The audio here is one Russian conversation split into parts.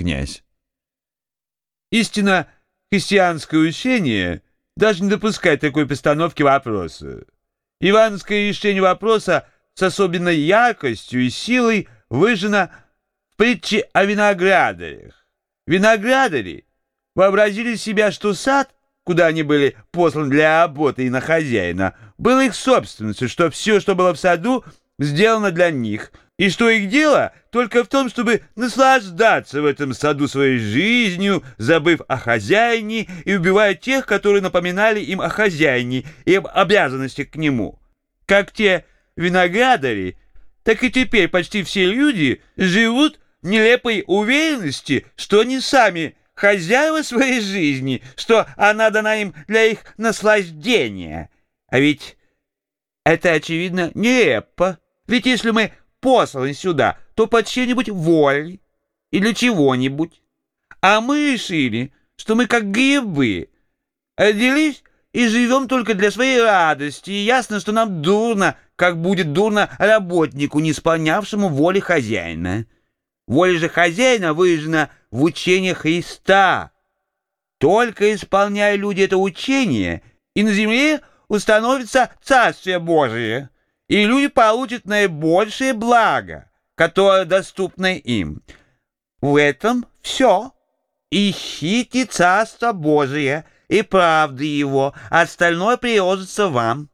князь. Истинно христианское учение даже не допускает такой постановки вопроса. Ивановское решение вопроса с особенной яркостью и силой выжжено в притче о виноградарях. Виноградари вообразили себя, что сад, куда они были посланы для работы и на хозяина, был их собственностью, что все, что было в саду, сделано для них, и что их дело только в том, чтобы наслаждаться в этом саду своей жизнью, забыв о хозяине и убивая тех, которые напоминали им о хозяине и об обязанностях к нему. Как те виноградари, так и теперь почти все люди живут в нелепой уверенности, что они сами хозяева своей жизни, что она дана им для их наслаждения. А ведь это, очевидно, нелепо. Ведь если мы посланы сюда, то по чьей-нибудь воле или чего-нибудь. А мы решили, что мы как грибы, родились и живем только для своей радости, и ясно, что нам дурно, как будет дурно работнику, не исполнявшему воли хозяина. Воля же хозяина выражена в учении Христа. Только исполняя люди это учение, и на земле установится Царствие Божие и люди получат наибольшее благо, которое доступно им. В этом все. Ищите Царство Божие и правды Его, остальное приложится вам.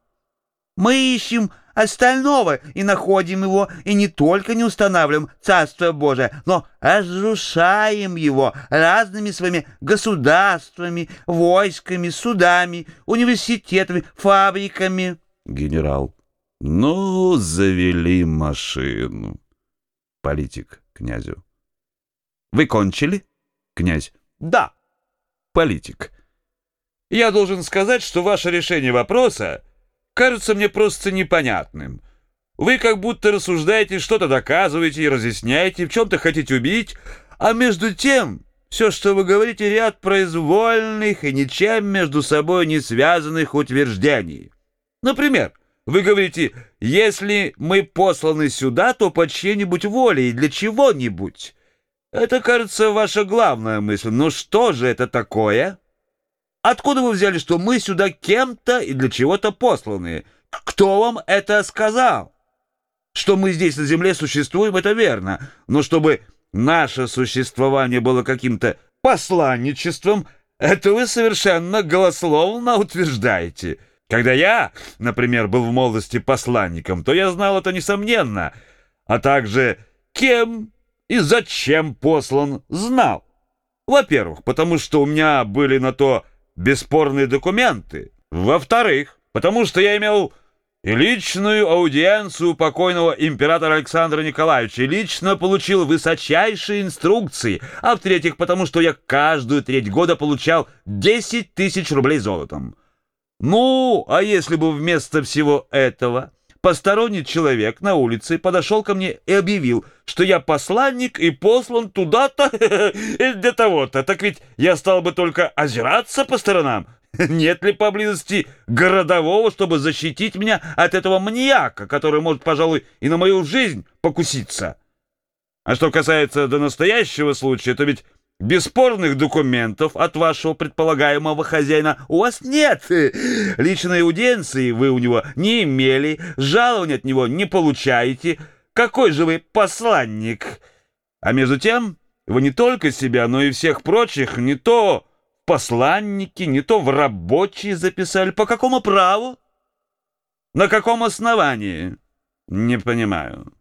Мы ищем остального и находим его, и не только не устанавливаем Царство Божие, но разрушаем его разными своими государствами, войсками, судами, университетами, фабриками. Генерал. Ну, завели машину. Политик князю. Вы кончили? Князь. Да. Политик. Я должен сказать, что ваше решение вопроса кажется мне просто непонятным. Вы как будто рассуждаете, что-то доказываете и разъясняете, в чем-то хотите убедить, а между тем все, что вы говорите, ряд произвольных и ничем между собой не связанных утверждений. Например, вы говорите, если мы посланы сюда, то по чьей-нибудь воле и для чего-нибудь. Это, кажется, ваша главная мысль. Но что же это такое? Откуда вы взяли, что мы сюда кем-то и для чего-то посланы? Кто вам это сказал? Что мы здесь на земле существуем, это верно. Но чтобы наше существование было каким-то посланничеством, это вы совершенно голословно утверждаете. Когда я, например, был в молодости посланником, то я знал это несомненно, а также кем и зачем послан знал. Во-первых, потому что у меня были на то бесспорные документы. Во-вторых, потому что я имел и личную аудиенцию покойного императора Александра Николаевича, и лично получил высочайшие инструкции, а в-третьих, потому что я каждую треть года получал 10 тысяч рублей золотом. Ну, а если бы вместо всего этого посторонний человек на улице подошел ко мне и объявил, что я посланник и послан туда-то для того-то, так ведь я стал бы только озираться по сторонам. Нет ли поблизости городового, чтобы защитить меня от этого маньяка, который может, пожалуй, и на мою жизнь покуситься? А что касается до настоящего случая, то ведь Бесспорных документов от вашего предполагаемого хозяина у вас нет. Личной аудиенции вы у него не имели, жалования от него не получаете. Какой же вы посланник? А между тем, вы не только себя, но и всех прочих не то в посланники, не то в рабочие записали. По какому праву? На каком основании? Не понимаю.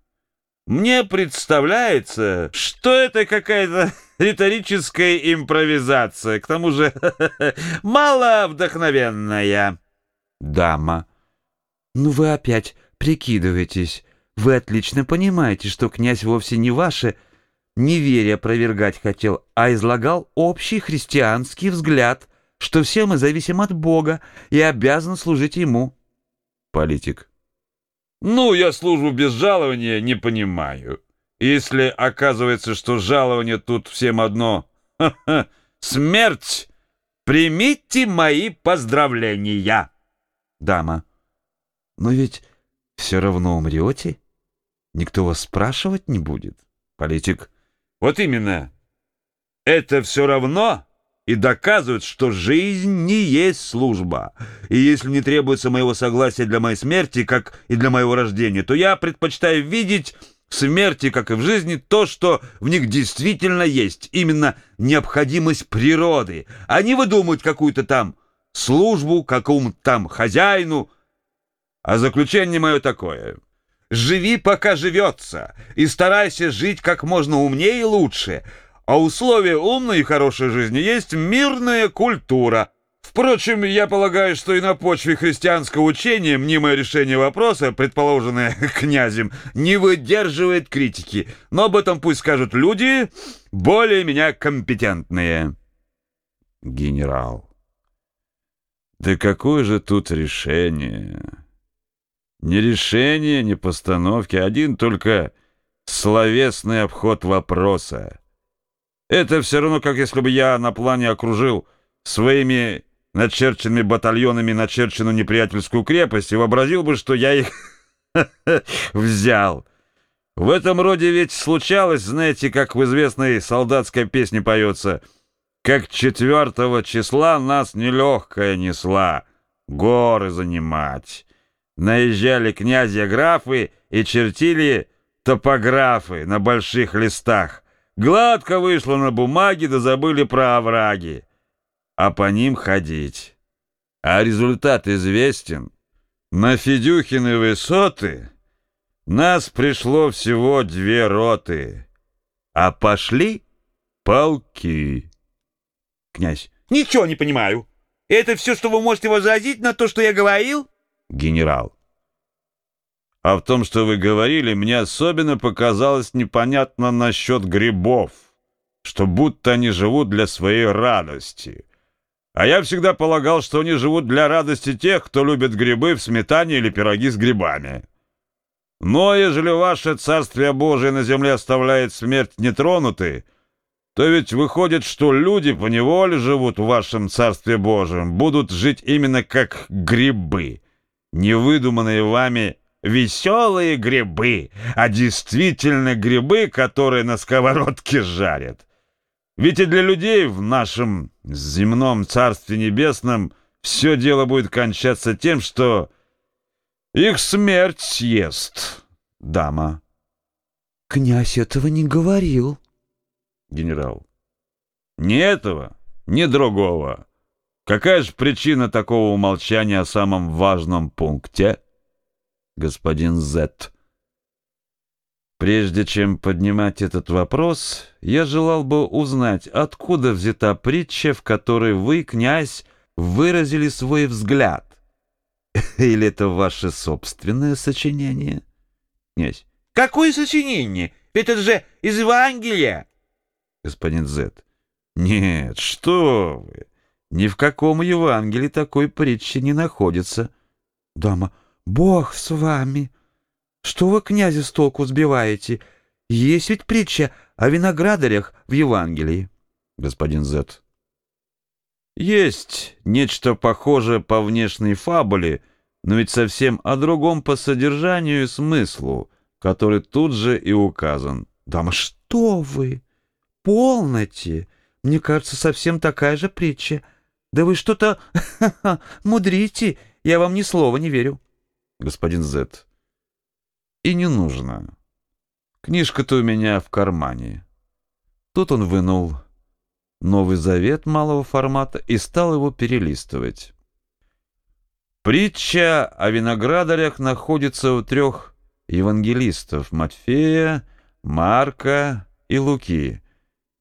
Мне представляется, что это какая-то риторическая импровизация, к тому же мало вдохновенная. Дама. Ну вы опять прикидываетесь. Вы отлично понимаете, что князь вовсе не ваше неверие опровергать хотел, а излагал общий христианский взгляд, что все мы зависим от Бога и обязаны служить Ему. Политик. Ну, я службу без жалования не понимаю. Если оказывается, что жалование тут всем одно — смерть, примите мои поздравления. Дама. Но ведь все равно умрете. Никто вас спрашивать не будет. Политик. Вот именно. это все равно и доказывает, что жизнь не есть служба. И если не требуется моего согласия для моей смерти, как и для моего рождения, то я предпочитаю видеть в смерти, как и в жизни, то, что в них действительно есть, именно необходимость природы, а не какую-то там службу какому-то там хозяину. А заключение мое такое. Живи, пока живется, и старайся жить как можно умнее и лучше, а условие умной и хорошей жизни есть мирная культура. Впрочем, я полагаю, что и на почве христианского учения мнимое решение вопроса, предположенное князем, не выдерживает критики. Но об этом пусть скажут люди, более меня компетентные. Генерал. Да какое же тут решение? Ни решение, ни постановки, один только словесный обход вопроса. Это все равно, как если бы я на плане окружил своими начерченными батальонами начерченную неприятельскую крепость и вообразил бы, что я их взял. В этом роде ведь случалось, знаете, как в известной солдатской песне поется, как четвертого числа нас нелегкая несла горы занимать. Наезжали князья-графы и чертили топографы на больших листах. Гладко вышло на бумаге, да забыли про овраги. А по ним ходить. А результат известен. На Федюхины высоты нас пришло всего две роты, а пошли полки. Князь. Ничего не понимаю. Это все, что вы можете возразить на то, что я говорил? Генерал. А в том, что вы говорили, мне особенно показалось непонятно насчет грибов, что будто они живут для своей радости. А я всегда полагал, что они живут для радости тех, кто любит грибы в сметане или пироги с грибами. Но ежели ваше Царствие Божие на земле оставляет смерть нетронутой, то ведь выходит, что люди поневоле живут в вашем Царстве Божьем, будут жить именно как грибы, невыдуманные вами веселые грибы, а действительно грибы, которые на сковородке жарят. Ведь и для людей в нашем земном Царстве Небесном все дело будет кончаться тем, что их смерть съест. Дама. Князь этого не говорил. Генерал. Ни этого, ни другого. Какая же причина такого умолчания о самом важном пункте? господин Зетт. Прежде чем поднимать этот вопрос, я желал бы узнать, откуда взята притча, в которой вы, князь, выразили свой взгляд. Или это ваше собственное сочинение? Князь. Какое сочинение? Это же из Евангелия. Господин Зетт. Нет, что вы. Ни в каком Евангелии такой притчи не находится. Дама. Бог с вами! Что вы князя с толку сбиваете? Есть ведь притча о виноградарях в Евангелии. Господин Зет. Есть нечто похожее по внешней фабуле, но ведь совсем о другом по содержанию и смыслу, который тут же и указан. Дама, что вы? Полноте! Мне кажется, совсем такая же притча. Да вы что-то мудрите, я вам ни слова не верю господин Зет. И не нужно. Книжка-то у меня в кармане. Тут он вынул Новый Завет малого формата и стал его перелистывать. Притча о виноградарях находится у трех евангелистов Матфея, Марка и Луки.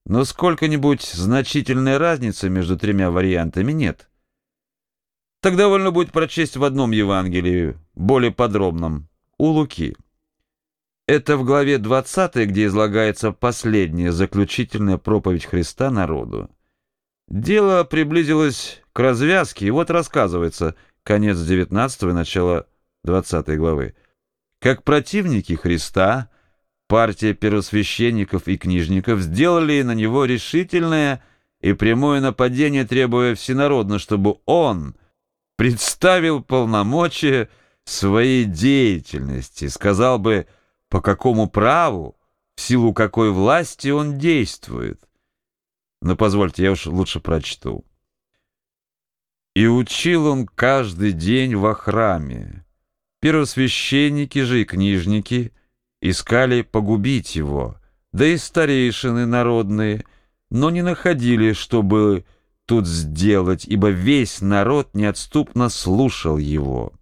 Но сколько-нибудь значительной разницы между тремя вариантами нет. Так довольно будет прочесть в одном Евангелии, более подробном, у Луки. Это в главе 20, где излагается последняя заключительная проповедь Христа народу. Дело приблизилось к развязке, и вот рассказывается конец 19 и начало 20 главы. Как противники Христа, партия первосвященников и книжников сделали на него решительное и прямое нападение, требуя всенародно, чтобы он – представил полномочия своей деятельности, сказал бы, по какому праву, в силу какой власти он действует. Но позвольте, я уж лучше прочту. И учил он каждый день во храме. Первосвященники же и книжники искали погубить его, да и старейшины народные, но не находили, чтобы тут сделать, ибо весь народ неотступно слушал его.